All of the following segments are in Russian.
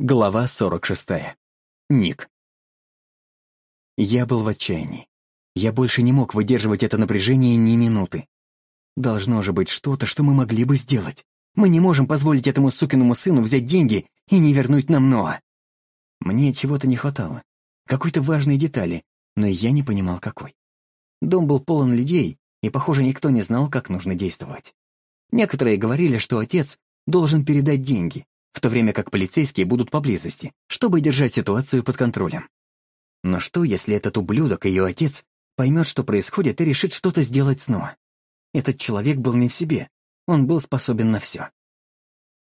Глава 46. Ник. Я был в отчаянии. Я больше не мог выдерживать это напряжение ни минуты. Должно же быть что-то, что мы могли бы сделать. Мы не можем позволить этому сукиному сыну взять деньги и не вернуть нам Ноа. Мне чего-то не хватало. Какой-то важной детали, но я не понимал, какой. Дом был полон людей, и, похоже, никто не знал, как нужно действовать. Некоторые говорили, что отец должен передать деньги, в то время как полицейские будут поблизости, чтобы держать ситуацию под контролем. Но что, если этот ублюдок, ее отец, поймет, что происходит, и решит что-то сделать снова? Этот человек был не в себе, он был способен на все.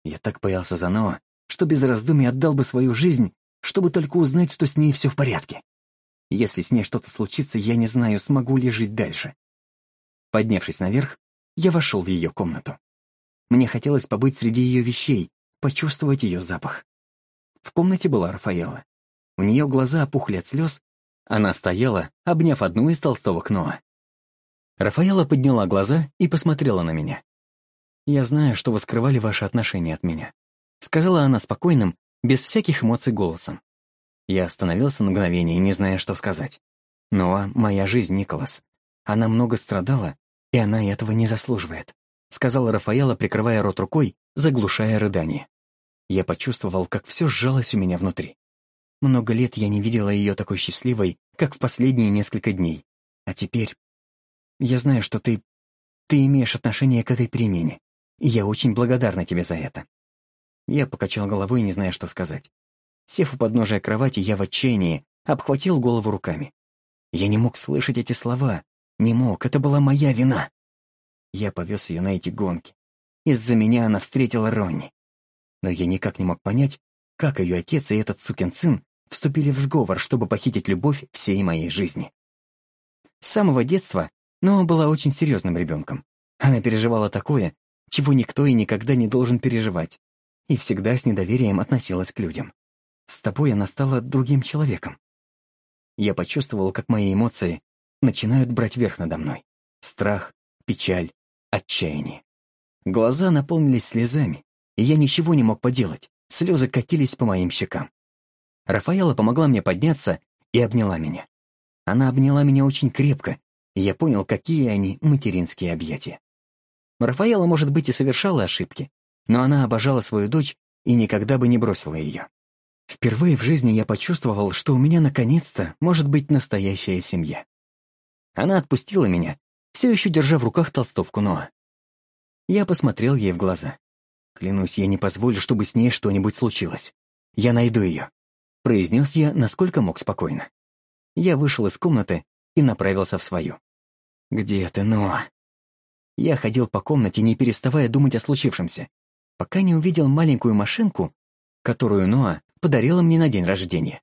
Я так боялся за Ноа, что без раздумий отдал бы свою жизнь, чтобы только узнать, что с ней все в порядке. Если с ней что-то случится, я не знаю, смогу ли жить дальше. Поднявшись наверх, я вошел в ее комнату. Мне хотелось побыть среди ее вещей, почувствовать ее запах. В комнате была Рафаэла. У нее глаза опухли от слез. Она стояла, обняв одну из толстовок Ноа. Рафаэла подняла глаза и посмотрела на меня. «Я знаю, что вы скрывали ваши отношения от меня», — сказала она спокойным, без всяких эмоций голосом. Я остановился на мгновение, не зная, что сказать. «Ноа — моя жизнь, Николас. Она много страдала, и она этого не заслуживает», — сказала Рафаэла, прикрывая рот рукой заглушая рыдание. Я почувствовал, как все сжалось у меня внутри. Много лет я не видела ее такой счастливой, как в последние несколько дней. А теперь... Я знаю, что ты... Ты имеешь отношение к этой перемене, и я очень благодарна тебе за это. Я покачал головой, не зная, что сказать. Сев у подножия кровати, я в отчаянии обхватил голову руками. Я не мог слышать эти слова. Не мог, это была моя вина. Я повез ее на эти гонки. Из-за меня она встретила Ронни. Но я никак не мог понять, как ее отец и этот сукин сын вступили в сговор, чтобы похитить любовь всей моей жизни. С самого детства Ноа была очень серьезным ребенком. Она переживала такое, чего никто и никогда не должен переживать, и всегда с недоверием относилась к людям. С тобой она стала другим человеком. Я почувствовал, как мои эмоции начинают брать верх надо мной. Страх, печаль, отчаяние. Глаза наполнились слезами, и я ничего не мог поделать. Слезы катились по моим щекам. Рафаэла помогла мне подняться и обняла меня. Она обняла меня очень крепко, и я понял, какие они материнские объятия. Рафаэла, может быть, и совершала ошибки, но она обожала свою дочь и никогда бы не бросила ее. Впервые в жизни я почувствовал, что у меня наконец-то может быть настоящая семья. Она отпустила меня, все еще держа в руках толстовку Ноа. Я посмотрел ей в глаза. Клянусь, я не позволю, чтобы с ней что-нибудь случилось. Я найду ее. Произнес я, насколько мог спокойно. Я вышел из комнаты и направился в свою. «Где ты, Ноа?» Я ходил по комнате, не переставая думать о случившемся, пока не увидел маленькую машинку, которую Ноа подарила мне на день рождения.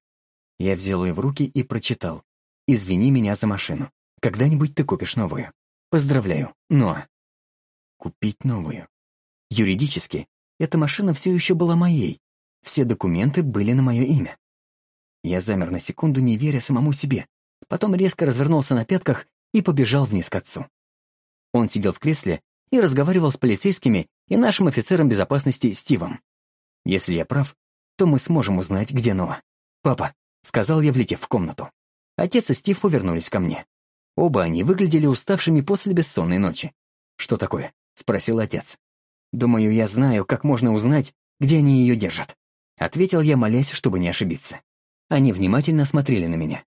Я взял ее в руки и прочитал. «Извини меня за машину. Когда-нибудь ты купишь новую. Поздравляю, Ноа». Купить новую. Юридически, эта машина все еще была моей. Все документы были на мое имя. Я замер на секунду, не веря самому себе. Потом резко развернулся на пятках и побежал вниз к отцу. Он сидел в кресле и разговаривал с полицейскими и нашим офицером безопасности Стивом. Если я прав, то мы сможем узнать, где Ноа. «Папа», — сказал я, влетев в комнату. Отец и Стив повернулись ко мне. Оба они выглядели уставшими после бессонной ночи. «Что такое?» — спросил отец. «Думаю, я знаю, как можно узнать, где они ее держат», — ответил я, молясь, чтобы не ошибиться. Они внимательно смотрели на меня.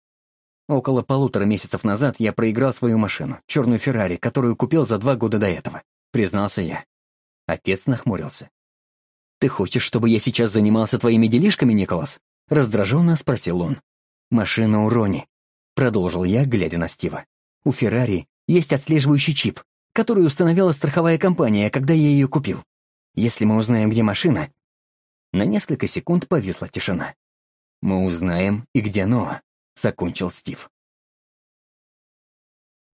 Около полутора месяцев назад я проиграл свою машину, черную Феррари, которую купил за два года до этого, признался я. Отец нахмурился. «Ты хочешь, чтобы я сейчас занимался твоими делишками, Николас?» Раздраженно спросил он. «Машина у Рони», — продолжил я, глядя на Стива. «У Феррари есть отслеживающий чип, которую установила страховая компания, когда я ее купил. Если мы узнаем, где машина...» На несколько секунд повисла тишина. «Мы узнаем, и где Ноа», — закончил Стив.